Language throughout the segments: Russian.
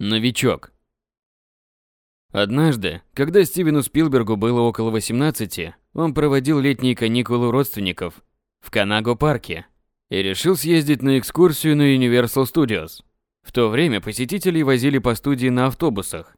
Новичок. Однажды, когда Стивену Спилбергу было около 18, он проводил летние каникулы у родственников в Канаго-парке и решил съездить на экскурсию на Universal Studios. В то время посетителей возили по студии на автобусах,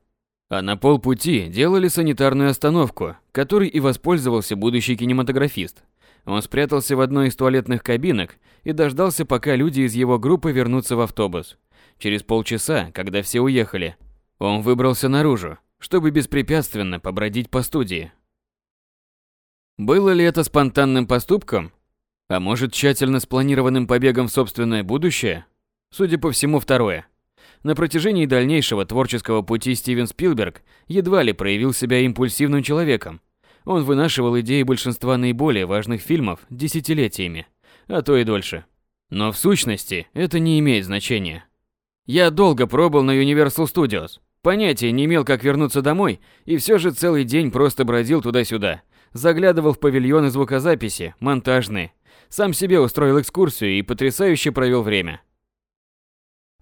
а на полпути делали санитарную остановку, которой и воспользовался будущий кинематографист. Он спрятался в одной из туалетных кабинок и дождался, пока люди из его группы вернутся в автобус. Через полчаса, когда все уехали, он выбрался наружу, чтобы беспрепятственно побродить по студии. Было ли это спонтанным поступком? А может, тщательно спланированным побегом в собственное будущее? Судя по всему, второе. На протяжении дальнейшего творческого пути Стивен Спилберг едва ли проявил себя импульсивным человеком. Он вынашивал идеи большинства наиболее важных фильмов десятилетиями, а то и дольше. Но в сущности это не имеет значения. Я долго пробыл на Universal Studios. Понятия не имел, как вернуться домой, и все же целый день просто бродил туда-сюда. Заглядывал в павильоны звукозаписи, монтажные. Сам себе устроил экскурсию и потрясающе провел время.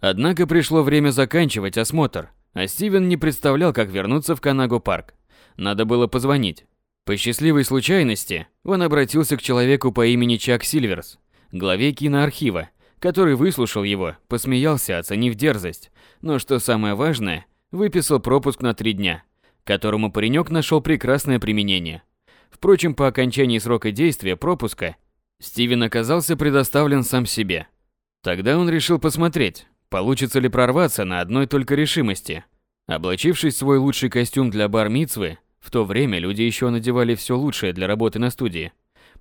Однако пришло время заканчивать осмотр, а Стивен не представлял, как вернуться в Канаго парк. Надо было позвонить. По счастливой случайности он обратился к человеку по имени Чак Сильверс, главе киноархива, который выслушал его, посмеялся, оценив дерзость, но что самое важное, выписал пропуск на три дня, которому паренек нашел прекрасное применение. Впрочем, по окончании срока действия пропуска Стивен оказался предоставлен сам себе. Тогда он решил посмотреть, получится ли прорваться на одной только решимости. Облачившись в свой лучший костюм для бар-мицвы, в то время люди еще надевали все лучшее для работы на студии.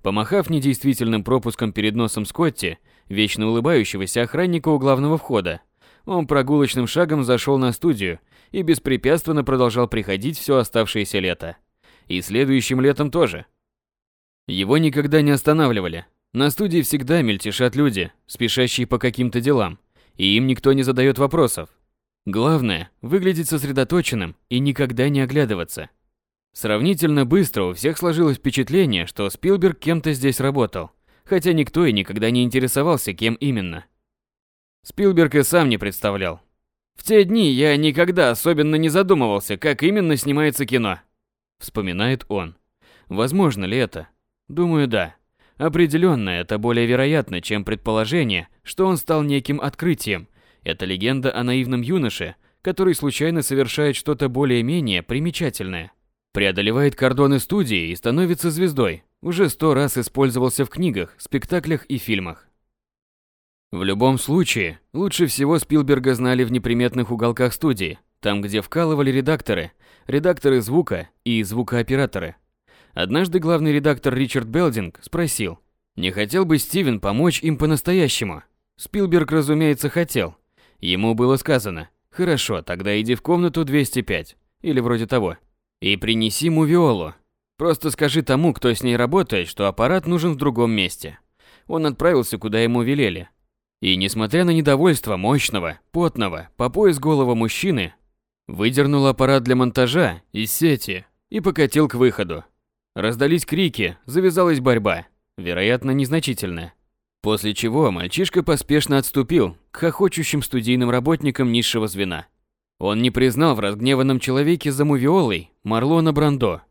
Помахав недействительным пропуском перед носом Скотти, вечно улыбающегося охранника у главного входа, он прогулочным шагом зашел на студию и беспрепятственно продолжал приходить все оставшееся лето. И следующим летом тоже. Его никогда не останавливали. На студии всегда мельтешат люди, спешащие по каким-то делам, и им никто не задает вопросов. Главное – выглядеть сосредоточенным и никогда не оглядываться. Сравнительно быстро у всех сложилось впечатление, что Спилберг кем-то здесь работал, хотя никто и никогда не интересовался, кем именно. Спилберг и сам не представлял. В те дни я никогда особенно не задумывался, как именно снимается кино. Вспоминает он. Возможно ли это? Думаю, да. Определенно, это более вероятно, чем предположение, что он стал неким открытием. Это легенда о наивном юноше, который случайно совершает что-то более-менее примечательное. Преодолевает кордоны студии и становится звездой. Уже сто раз использовался в книгах, спектаклях и фильмах. В любом случае, лучше всего Спилберга знали в неприметных уголках студии, там, где вкалывали редакторы, редакторы звука и звукооператоры. Однажды главный редактор Ричард Белдинг спросил, не хотел бы Стивен помочь им по-настоящему. Спилберг, разумеется, хотел. Ему было сказано, хорошо, тогда иди в комнату 205, или вроде того. И принеси мувиолу. Просто скажи тому, кто с ней работает, что аппарат нужен в другом месте. Он отправился, куда ему велели. И несмотря на недовольство мощного, потного, по пояс голого мужчины, выдернул аппарат для монтажа из сети и покатил к выходу. Раздались крики, завязалась борьба, вероятно, незначительная. После чего мальчишка поспешно отступил к хохочущим студийным работникам низшего звена. Он не признал в разгневанном человеке за мувиолой Марлона Брандо,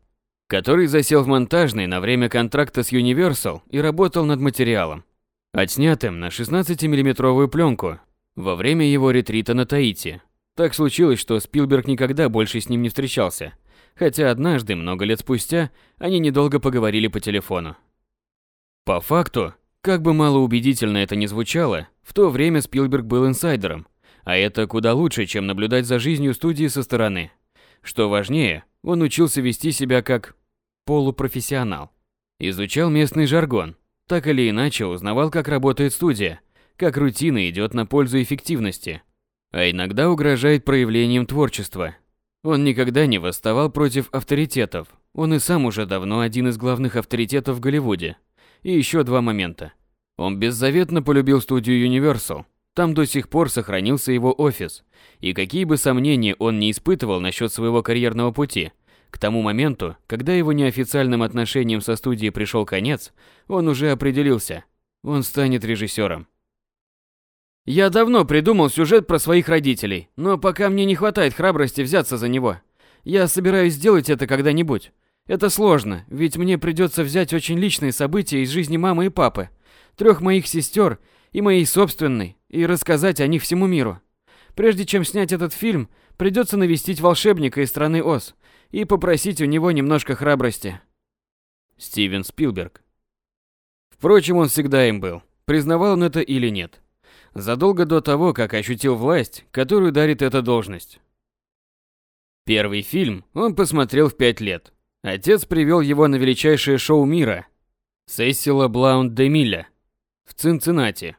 который засел в монтажной на время контракта с Universal и работал над материалом, отснятым на 16-миллиметровую пленку во время его ретрита на Таити. Так случилось, что Спилберг никогда больше с ним не встречался, хотя однажды, много лет спустя, они недолго поговорили по телефону. По факту, как бы малоубедительно это ни звучало, в то время Спилберг был инсайдером, а это куда лучше, чем наблюдать за жизнью студии со стороны. Что важнее, он учился вести себя как полупрофессионал. Изучал местный жаргон, так или иначе узнавал, как работает студия, как рутина идет на пользу эффективности, а иногда угрожает проявлением творчества. Он никогда не восставал против авторитетов. Он и сам уже давно один из главных авторитетов в Голливуде. И еще два момента. Он беззаветно полюбил студию Universal, там до сих пор сохранился его офис, и какие бы сомнения он не испытывал насчет своего карьерного пути, к тому моменту, когда его неофициальным отношениям со студией пришел конец, он уже определился. Он станет режиссером. Я давно придумал сюжет про своих родителей, но пока мне не хватает храбрости взяться за него. Я собираюсь сделать это когда-нибудь. Это сложно, ведь мне придется взять очень личные события из жизни мамы и папы, трех моих сестер и моей собственной, и рассказать о них всему миру. Прежде чем снять этот фильм, придется навестить волшебника из страны Оз и попросить у него немножко храбрости. Стивен Спилберг. Впрочем, он всегда им был, признавал он это или нет задолго до того, как ощутил власть, которую дарит эта должность. Первый фильм он посмотрел в пять лет. Отец привел его на величайшее шоу мира – Сессила Блаунд де Милля в Цинциннати.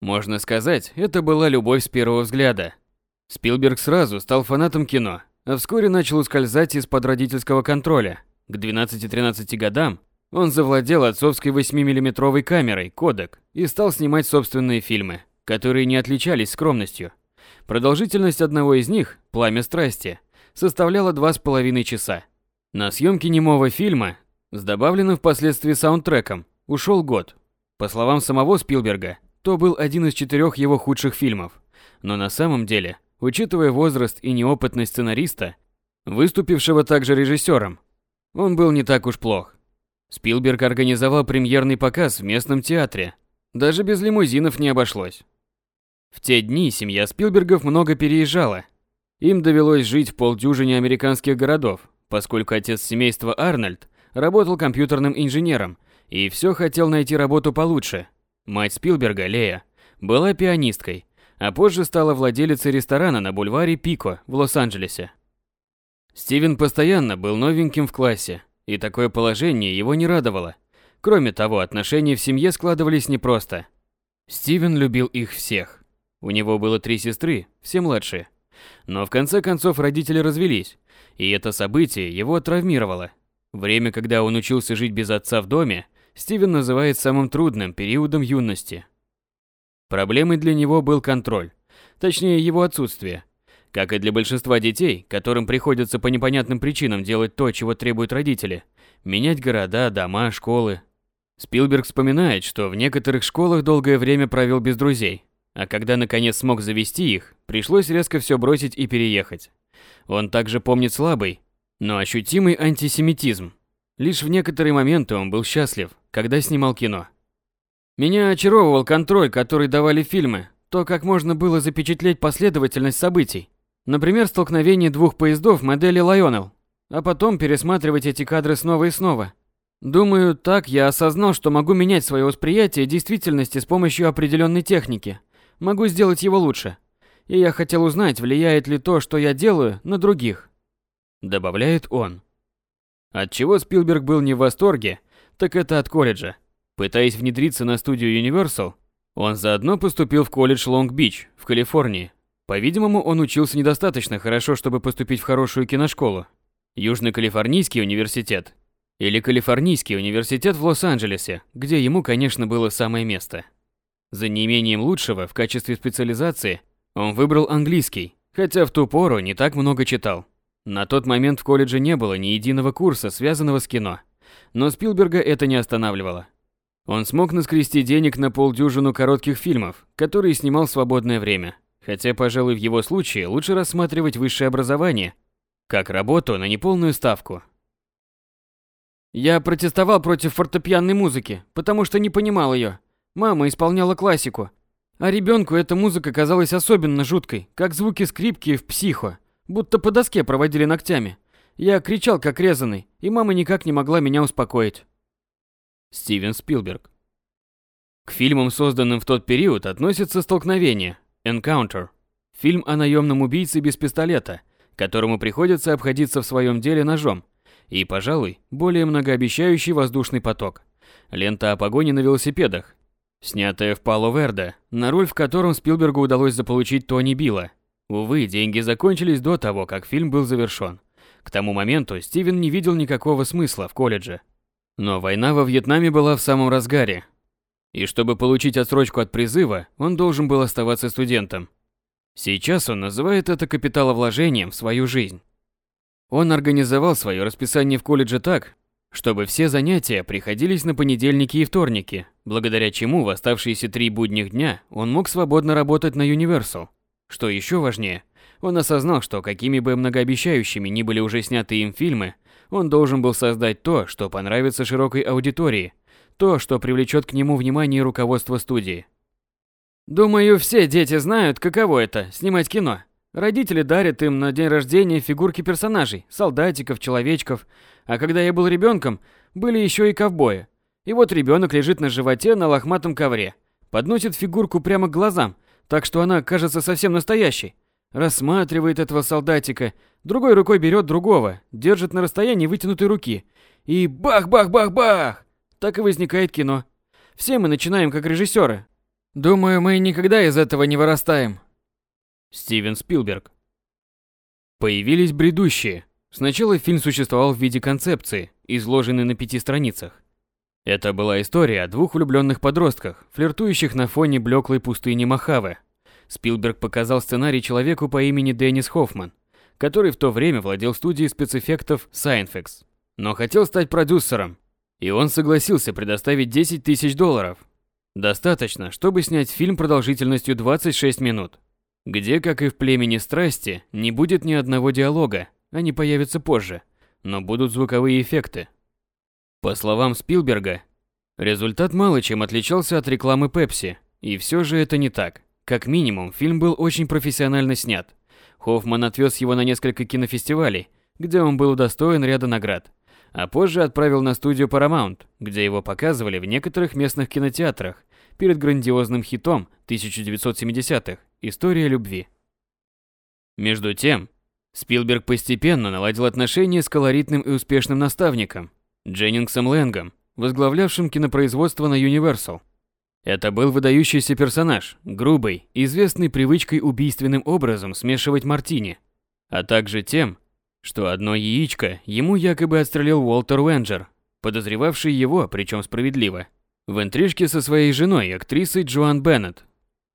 Можно сказать, это была любовь с первого взгляда. Спилберг сразу стал фанатом кино, а вскоре начал ускользать из-под родительского контроля. К 12-13 годам он завладел отцовской 8-миллиметровой камерой «Кодек» и стал снимать собственные фильмы которые не отличались скромностью. Продолжительность одного из них, «Пламя страсти», составляла два с половиной часа. На съемки немого фильма, с добавленным впоследствии саундтреком, ушел год. По словам самого Спилберга, то был один из четырех его худших фильмов. Но на самом деле, учитывая возраст и неопытность сценариста, выступившего также режиссером, он был не так уж плох. Спилберг организовал премьерный показ в местном театре. Даже без лимузинов не обошлось. В те дни семья Спилбергов много переезжала. Им довелось жить в полдюжине американских городов, поскольку отец семейства Арнольд работал компьютерным инженером и все хотел найти работу получше. Мать Спилберга, Лея, была пианисткой, а позже стала владелицей ресторана на бульваре Пико в Лос-Анджелесе. Стивен постоянно был новеньким в классе, и такое положение его не радовало. Кроме того, отношения в семье складывались непросто. Стивен любил их всех. У него было три сестры, все младшие. Но в конце концов родители развелись, и это событие его травмировало. Время, когда он учился жить без отца в доме, Стивен называет самым трудным периодом юности. Проблемой для него был контроль, точнее его отсутствие. Как и для большинства детей, которым приходится по непонятным причинам делать то, чего требуют родители, менять города, дома, школы. Спилберг вспоминает, что в некоторых школах долгое время провел без друзей, а когда наконец смог завести их, пришлось резко все бросить и переехать. Он также помнит слабый, но ощутимый антисемитизм. Лишь в некоторые моменты он был счастлив, когда снимал кино. Меня очаровывал контроль, который давали фильмы, то, как можно было запечатлеть последовательность событий. Например, столкновение двух поездов модели Lionel, а потом пересматривать эти кадры снова и снова. Думаю, так я осознал, что могу менять свое восприятие действительности с помощью определенной техники – могу сделать его лучше. И я хотел узнать, влияет ли то, что я делаю, на других. Добавляет он. От чего Спилберг был не в восторге, так это от колледжа. Пытаясь внедриться на студию Universal, он заодно поступил в колледж Лонг-Бич в Калифорнии. По-видимому, он учился недостаточно хорошо, чтобы поступить в хорошую киношколу. Южно-Калифорнийский университет или Калифорнийский университет в Лос-Анджелесе, где ему, конечно, было самое место. За неимением лучшего в качестве специализации он выбрал английский, хотя в ту пору не так много читал. На тот момент в колледже не было ни единого курса, связанного с кино. Но Спилберга это не останавливало. Он смог наскрести денег на полдюжину коротких фильмов, которые снимал в свободное время. Хотя, пожалуй, в его случае лучше рассматривать высшее образование как работу на неполную ставку. Я протестовал против фортепианной музыки, потому что не понимал ее. Мама исполняла классику. А ребенку эта музыка казалась особенно жуткой, как звуки скрипки в психо, будто по доске проводили ногтями. Я кричал как резаный, и мама никак не могла меня успокоить. Стивен Спилберг. К фильмам, созданным в тот период, относится «Столкновение» Encounter. Фильм о наемном убийце без пистолета, которому приходится обходиться в своем деле ножом, и, пожалуй, более многообещающий воздушный поток. Лента о погоне на велосипедах, Снятая в Пало Верде, на роль в котором Спилбергу удалось заполучить Тони Билла. Увы, деньги закончились до того, как фильм был завершен. К тому моменту Стивен не видел никакого смысла в колледже. Но война во Вьетнаме была в самом разгаре. И чтобы получить отсрочку от призыва, он должен был оставаться студентом. Сейчас он называет это капиталовложением в свою жизнь. Он организовал свое расписание в колледже так, чтобы все занятия приходились на понедельники и вторники, благодаря чему в оставшиеся три будних дня он мог свободно работать на Universal. Что еще важнее, он осознал, что какими бы многообещающими ни были уже сняты им фильмы, он должен был создать то, что понравится широкой аудитории, то, что привлечет к нему внимание руководства студии. Думаю, все дети знают, каково это – снимать кино. Родители дарят им на день рождения фигурки персонажей, солдатиков, человечков. А когда я был ребенком, были еще и ковбои. И вот ребенок лежит на животе на лохматом ковре, подносит фигурку прямо к глазам, так что она кажется совсем настоящей. Рассматривает этого солдатика, другой рукой берет другого, держит на расстоянии вытянутой руки. И бах-бах-бах-бах! Так и возникает кино. Все мы начинаем как режиссеры. Думаю, мы никогда из этого не вырастаем. Стивен Спилберг. Появились бредущие. Сначала фильм существовал в виде концепции, изложенной на пяти страницах. Это была история о двух влюбленных подростках, флиртующих на фоне блеклой пустыни Мохаве. Спилберг показал сценарий человеку по имени Деннис Хоффман, который в то время владел студией спецэффектов Scienfex, но хотел стать продюсером, и он согласился предоставить 10 тысяч долларов. Достаточно, чтобы снять фильм продолжительностью 26 минут где, как и в племени страсти, не будет ни одного диалога, они появятся позже, но будут звуковые эффекты. По словам Спилберга, результат мало чем отличался от рекламы Пепси, и все же это не так. Как минимум, фильм был очень профессионально снят. Хоффман отвез его на несколько кинофестивалей, где он был удостоен ряда наград, а позже отправил на студию Paramount, где его показывали в некоторых местных кинотеатрах перед грандиозным хитом 1970-х «История любви». Между тем, Спилберг постепенно наладил отношения с колоритным и успешным наставником Дженнингсом Лэнгом, возглавлявшим кинопроизводство на Universal. Это был выдающийся персонаж, грубый, известный привычкой убийственным образом смешивать мартини, а также тем, что одно яичко ему якобы отстрелил Уолтер Уэнджер, подозревавший его, причем справедливо, в интрижке со своей женой, актрисой Джоан Беннет.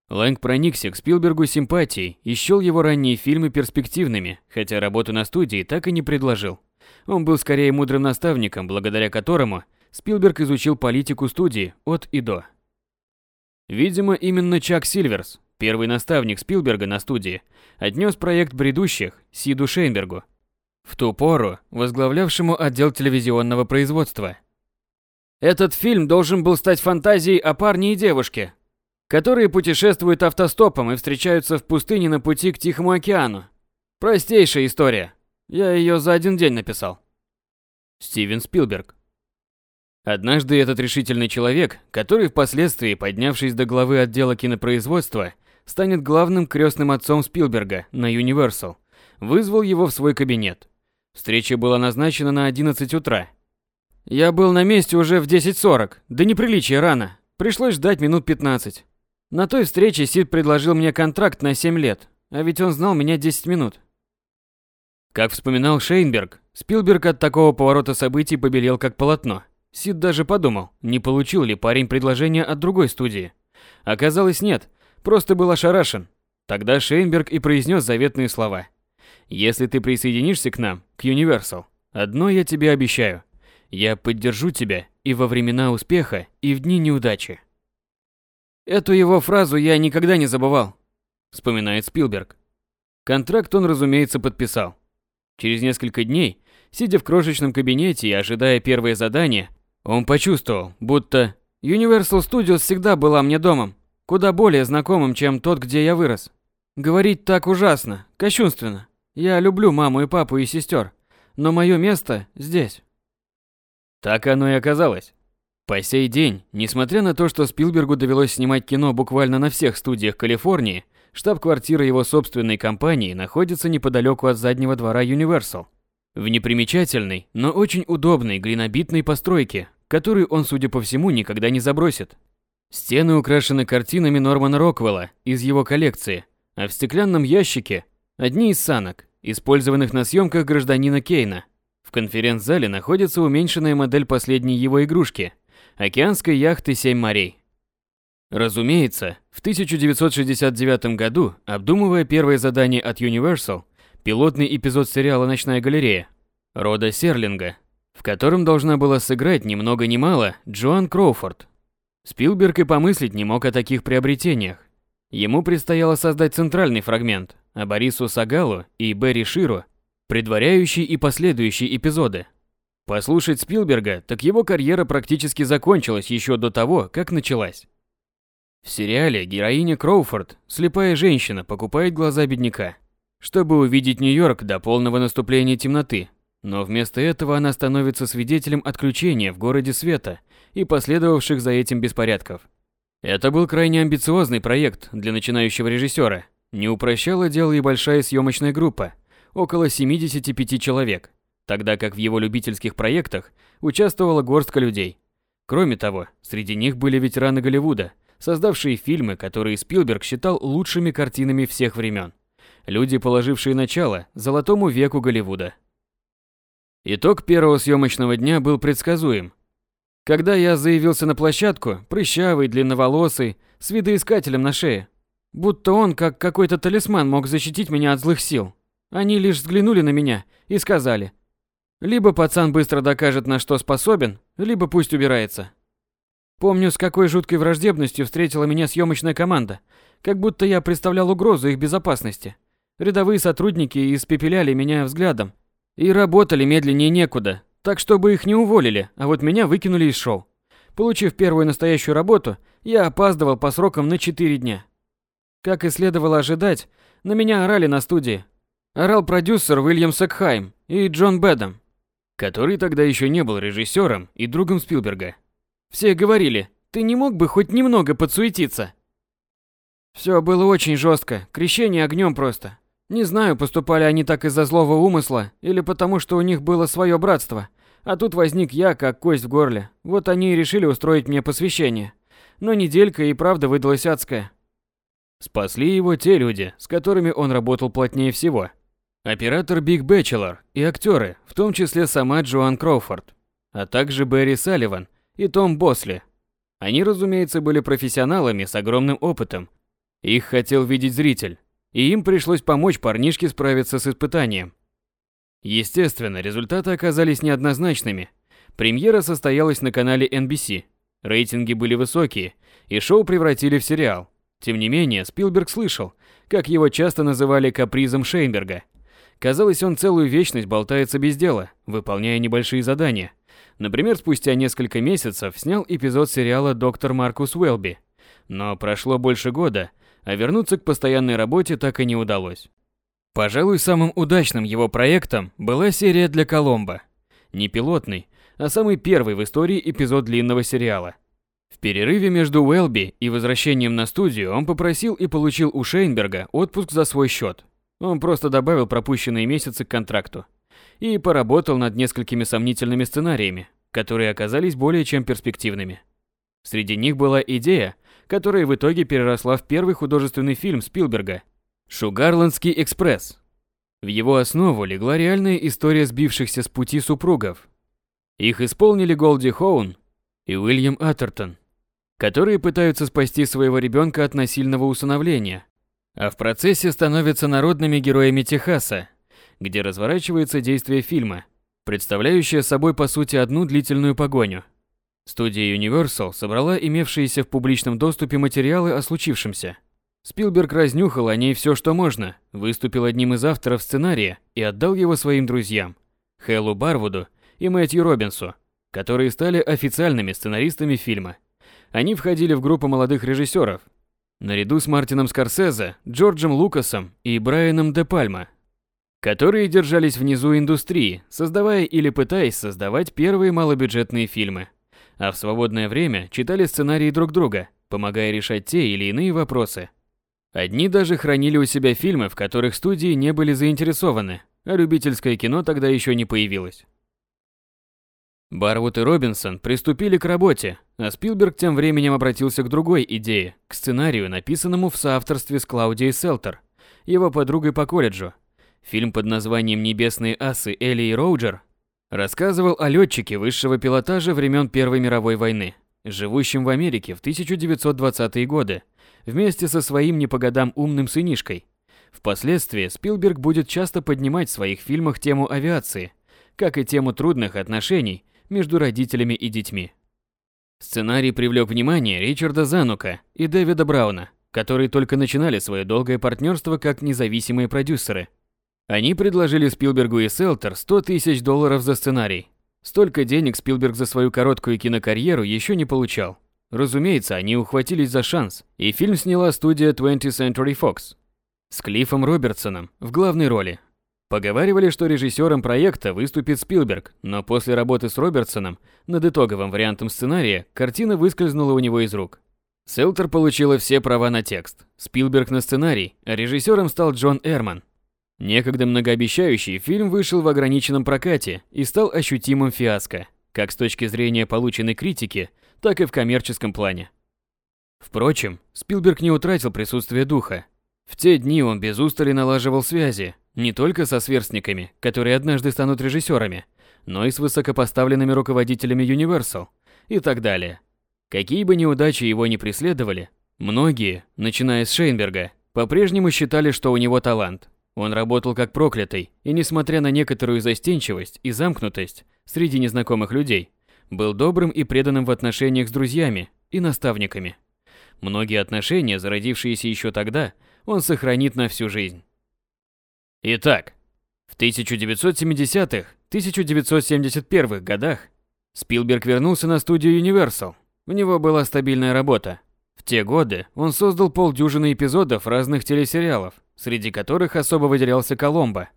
Лэнг проникся к Спилбергу симпатией и счел его ранние фильмы перспективными, хотя работу на студии так и не предложил. Он был скорее мудрым наставником, благодаря которому Спилберг изучил политику студии от и до. Видимо, именно Чак Сильверс, первый наставник Спилберга на студии, отнес проект «Бредущих» Сиду Шейнбергу, в ту пору возглавлявшему отдел телевизионного производства – этот фильм должен был стать фантазией о парне и девушке, которые путешествуют автостопом и встречаются в пустыне на пути к Тихому океану. Простейшая история. Я ее за один день написал. Стивен Спилберг. Однажды этот решительный человек, который впоследствии, поднявшись до главы отдела кинопроизводства, станет главным крестным отцом Спилберга на Universal, вызвал его в свой кабинет. Встреча была назначена на 11 утра, я был на месте уже в 10.40, да неприличие рано. Пришлось ждать минут 15. На той встрече Сид предложил мне контракт на 7 лет, а ведь он знал меня 10 минут. Как вспоминал Шейнберг, Спилберг от такого поворота событий побелел как полотно. Сид даже подумал, не получил ли парень предложение от другой студии. Оказалось, нет, просто был ошарашен. Тогда Шейнберг и произнес заветные слова. «Если ты присоединишься к нам, к Universal, одно я тебе обещаю – я поддержу тебя и во времена успеха, и в дни неудачи. Эту его фразу я никогда не забывал, вспоминает Спилберг. Контракт он, разумеется, подписал. Через несколько дней, сидя в крошечном кабинете и ожидая первое задание, он почувствовал, будто Universal Studios всегда была мне домом, куда более знакомым, чем тот, где я вырос. Говорить так ужасно, кощунственно. Я люблю маму и папу и сестер, но мое место здесь. Так оно и оказалось. По сей день, несмотря на то, что Спилбергу довелось снимать кино буквально на всех студиях Калифорнии, штаб-квартира его собственной компании находится неподалеку от заднего двора Universal. В непримечательной, но очень удобной глинобитной постройке, которую он, судя по всему, никогда не забросит. Стены украшены картинами Нормана Роквелла из его коллекции, а в стеклянном ящике одни из санок, использованных на съемках гражданина Кейна – в конференц-зале находится уменьшенная модель последней его игрушки – океанской яхты «Семь морей». Разумеется, в 1969 году, обдумывая первое задание от Universal, пилотный эпизод сериала «Ночная галерея» Рода Серлинга, в котором должна была сыграть ни много ни мало Джоан Кроуфорд. Спилберг и помыслить не мог о таких приобретениях. Ему предстояло создать центральный фрагмент, а Борису Сагалу и Берри Ширу – предваряющие и последующие эпизоды. Послушать Спилберга, так его карьера практически закончилась еще до того, как началась. В сериале героиня Кроуфорд, слепая женщина, покупает глаза бедняка, чтобы увидеть Нью-Йорк до полного наступления темноты. Но вместо этого она становится свидетелем отключения в городе света и последовавших за этим беспорядков. Это был крайне амбициозный проект для начинающего режиссера. Не упрощало дело и большая съемочная группа, около 75 человек, тогда как в его любительских проектах участвовала горстка людей. Кроме того, среди них были ветераны Голливуда – создавшие фильмы, которые Спилберг считал лучшими картинами всех времен. Люди, положившие начало золотому веку Голливуда. Итог первого съемочного дня был предсказуем. Когда я заявился на площадку, прыщавый, длинноволосый, с видоискателем на шее, будто он, как какой-то талисман, мог защитить меня от злых сил. Они лишь взглянули на меня и сказали, либо пацан быстро докажет, на что способен, либо пусть убирается. Помню, с какой жуткой враждебностью встретила меня съемочная команда, как будто я представлял угрозу их безопасности. Рядовые сотрудники испепеляли меня взглядом и работали медленнее некуда, так чтобы их не уволили, а вот меня выкинули из шоу. Получив первую настоящую работу, я опаздывал по срокам на 4 дня. Как и следовало ожидать, на меня орали на студии. Орал продюсер Уильям Секхайм и Джон Бэдом, который тогда еще не был режиссером и другом Спилберга. Все говорили, ты не мог бы хоть немного подсуетиться? Все было очень жестко, крещение огнем просто. Не знаю, поступали они так из-за злого умысла или потому, что у них было свое братство. А тут возник я, как кость в горле. Вот они и решили устроить мне посвящение. Но неделька и правда выдалась адская. Спасли его те люди, с которыми он работал плотнее всего. Оператор Биг Бэчелор и актеры, в том числе сама Джоан Кроуфорд, а также Берри Салливан, и Том Босли. Они, разумеется, были профессионалами с огромным опытом. Их хотел видеть зритель, и им пришлось помочь парнишке справиться с испытанием. Естественно, результаты оказались неоднозначными. Премьера состоялась на канале NBC. Рейтинги были высокие, и шоу превратили в сериал. Тем не менее, Спилберг слышал, как его часто называли капризом Шейнберга. Казалось, он целую вечность болтается без дела, выполняя небольшие задания – Например, спустя несколько месяцев снял эпизод сериала «Доктор Маркус Уэлби». Но прошло больше года, а вернуться к постоянной работе так и не удалось. Пожалуй, самым удачным его проектом была серия для Коломбо. Не пилотный, а самый первый в истории эпизод длинного сериала. В перерыве между Уэлби и возвращением на студию он попросил и получил у Шейнберга отпуск за свой счет. Он просто добавил пропущенные месяцы к контракту и поработал над несколькими сомнительными сценариями, которые оказались более чем перспективными. Среди них была идея, которая в итоге переросла в первый художественный фильм Спилберга «Шугарландский экспресс». В его основу легла реальная история сбившихся с пути супругов. Их исполнили Голди Хоун и Уильям Атертон, которые пытаются спасти своего ребенка от насильного усыновления, а в процессе становятся народными героями Техаса где разворачивается действие фильма, представляющее собой по сути одну длительную погоню. Студия Universal собрала имевшиеся в публичном доступе материалы о случившемся. Спилберг разнюхал о ней все, что можно, выступил одним из авторов сценария и отдал его своим друзьям, Хэллу Барвуду и Мэтью Робинсу, которые стали официальными сценаристами фильма. Они входили в группу молодых режиссеров, наряду с Мартином Скорсезе, Джорджем Лукасом и Брайаном Де Пальма, которые держались внизу индустрии, создавая или пытаясь создавать первые малобюджетные фильмы. А в свободное время читали сценарии друг друга, помогая решать те или иные вопросы. Одни даже хранили у себя фильмы, в которых студии не были заинтересованы, а любительское кино тогда еще не появилось. Барвуд и Робинсон приступили к работе, а Спилберг тем временем обратился к другой идее, к сценарию, написанному в соавторстве с Клаудией Селтер, его подругой по колледжу – Фильм под названием «Небесные асы» Элли и Роуджер рассказывал о летчике высшего пилотажа времен Первой мировой войны, живущем в Америке в 1920-е годы, вместе со своим не по годам умным сынишкой. Впоследствии Спилберг будет часто поднимать в своих фильмах тему авиации, как и тему трудных отношений между родителями и детьми. Сценарий привлек внимание Ричарда Занука и Дэвида Брауна, которые только начинали свое долгое партнерство как независимые продюсеры. Они предложили Спилбергу и Селтер 100 тысяч долларов за сценарий. Столько денег Спилберг за свою короткую кинокарьеру еще не получал. Разумеется, они ухватились за шанс, и фильм сняла студия 20th Century Fox с Клиффом Робертсоном в главной роли. Поговаривали, что режиссером проекта выступит Спилберг, но после работы с Робертсоном над итоговым вариантом сценария картина выскользнула у него из рук. Селтер получила все права на текст, Спилберг на сценарий, а режиссером стал Джон Эрман. Некогда многообещающий фильм вышел в ограниченном прокате и стал ощутимым фиаско, как с точки зрения полученной критики, так и в коммерческом плане. Впрочем, Спилберг не утратил присутствие духа. В те дни он без устали налаживал связи, не только со сверстниками, которые однажды станут режиссерами, но и с высокопоставленными руководителями Universal и так далее. Какие бы неудачи его ни преследовали, многие, начиная с Шейнберга, по-прежнему считали, что у него талант. Он работал как проклятый, и несмотря на некоторую застенчивость и замкнутость среди незнакомых людей, был добрым и преданным в отношениях с друзьями и наставниками. Многие отношения, зародившиеся еще тогда, он сохранит на всю жизнь. Итак, в 1970-х, 1971-х годах Спилберг вернулся на студию Universal. У него была стабильная работа. Те годы он создал полдюжины эпизодов разных телесериалов, среди которых особо выделялся Коломбо.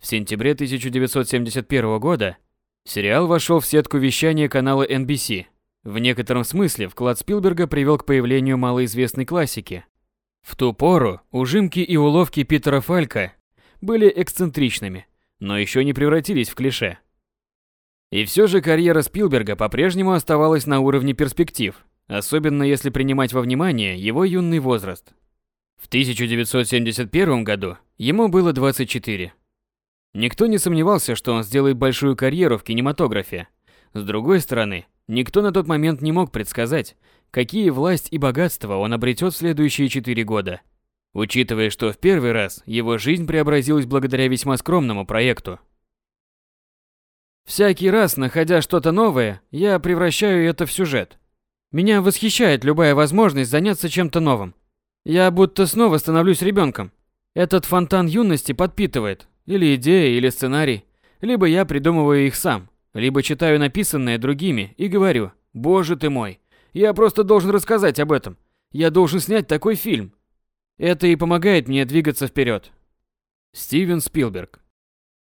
В сентябре 1971 года сериал вошел в сетку вещания канала NBC. В некотором смысле вклад Спилберга привел к появлению малоизвестной классики. В ту пору ужимки и уловки Питера Фалька были эксцентричными, но еще не превратились в клише. И все же карьера Спилберга по-прежнему оставалась на уровне перспектив, особенно если принимать во внимание его юный возраст. В 1971 году ему было 24. Никто не сомневался, что он сделает большую карьеру в кинематографе. С другой стороны, никто на тот момент не мог предсказать, какие власть и богатство он обретет в следующие четыре года – учитывая, что в первый раз его жизнь преобразилась благодаря весьма скромному проекту. Всякий раз, находя что-то новое, я превращаю это в сюжет. Меня восхищает любая возможность заняться чем-то новым. Я будто снова становлюсь ребенком. Этот фонтан юности подпитывает или идеи, или сценарий. Либо я придумываю их сам, либо читаю написанное другими и говорю, боже ты мой, я просто должен рассказать об этом. Я должен снять такой фильм. Это и помогает мне двигаться вперед. Стивен Спилберг